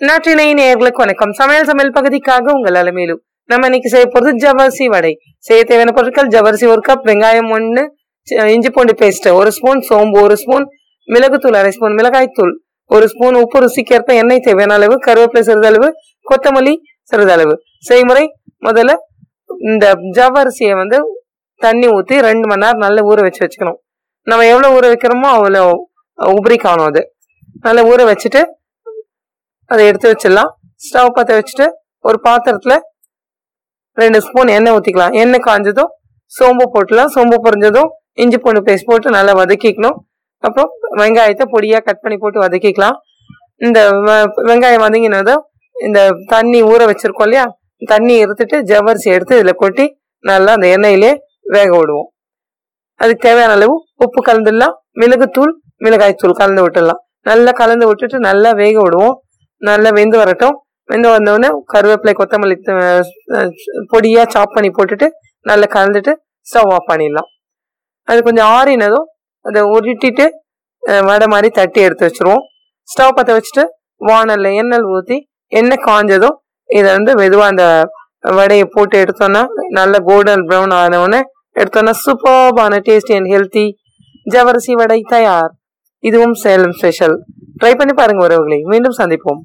நாட்டினை நேர்களுக்கு வணக்கம். சமையல் சமையல் பகுதிக்காக உங்கள் அலமேலு. நம்ம இன்னைக்கு செய்ய போறது ஜவரிசி வடை. செய்ய தேவையான பொருட்கள் ஜவரிசி ஒரு கப் வெங்காயம் ஒன்று இஞ்சி பூண்டு பேஸ்ட் ஒரு ஸ்பூன் சோம்பு ஒரு ஸ்பூன் மிளகுத்தூள் அரை ஸ்பூன் மிளகாய்த்தூள் ஒரு ஸ்பூன் உப்பு ருசிக்கேற்ப எண்ணெய் தேவையான அளவு கருவேப்பிலை சிறிதளவு கொத்தமல்லி சிறிதளவு. செய்முறை முதல்ல இந்த ஜவ்வரிசியை வந்து தண்ணி ஊற்றி ரெண்டு மணி நேரம் நல்லா ஊற வச்சு வச்சுக்கணும். நம்ம எவ்வளோ ஊற வைக்கிறோமோ அவ்வளோ உபரி காணும் அது. நல்லா ஊற வச்சுட்டு அதை எடுத்து வச்சிடலாம். ஸ்டவ் பற்ற வச்சுட்டு ஒரு பாத்திரத்தில் ரெண்டு ஸ்பூன் எண்ணெய் ஊற்றிக்கலாம் எண்ணெய் காஞ்சதும் சோம்பு போட்டுலாம். சோம்பு பொரிஞ்சதும் இஞ்சி பூண்டு பேஸ்ட் போட்டு நல்லா வதக்கிக்கணும். அப்புறம் வெங்காயத்தை பொடியாக கட் பண்ணி போட்டு வதக்கிக்கலாம். இந்த வெங்காயம் வதங்கினதும் இந்த தண்ணி ஊற வச்சுருக்கோம் இல்லையா? தண்ணி எடுத்துட்டு ஜவ்வரிசி எடுத்து இதில் கொட்டி நல்லா அந்த எண்ணெயிலே வேக விடுவோம். அதுக்கு தேவையான அளவு உப்பு கலந்துடலாம். மிளகுத்தூள் மிளகாய்த்தூள் கலந்து விட்டுடலாம். நல்லா கலந்து விட்டுட்டு நல்லா வேக விடுவோம். நல்லா வெந்து வரட்டும். வெந்து வந்தோடனே கருவேப்பிலை கொத்தமல்லி பொடியாக சாப் பண்ணி போட்டுட்டு நல்லா கலந்துட்டு ஸ்டவ் ஆஃப் பண்ணிடலாம். அது கொஞ்சம் ஆறினதும் அதை உருட்டிட்டு வடை மாதிரி தட்டி எடுத்து வச்சிருவோம். ஸ்டவ் பற்ற வச்சுட்டு வானலில் எண்ணெய் ஊற்றி எண்ணெய் காஞ்சதும் இதை வந்து மெதுவாக அந்த வடையை போட்டு எடுத்தோன்னா நல்ல கோல்டன் ப்ரௌன் ஆனவுடனே எடுத்தோன்னா சூப்பர்பான டேஸ்டி அண்ட் ஹெல்த்தி ஜவரிசி வடை தயார். இதுவும் சேலம் ஸ்பெஷல் ட்ரை பண்ணி பாருங்க உறவுகளை. மீண்டும் சந்திப்போம்.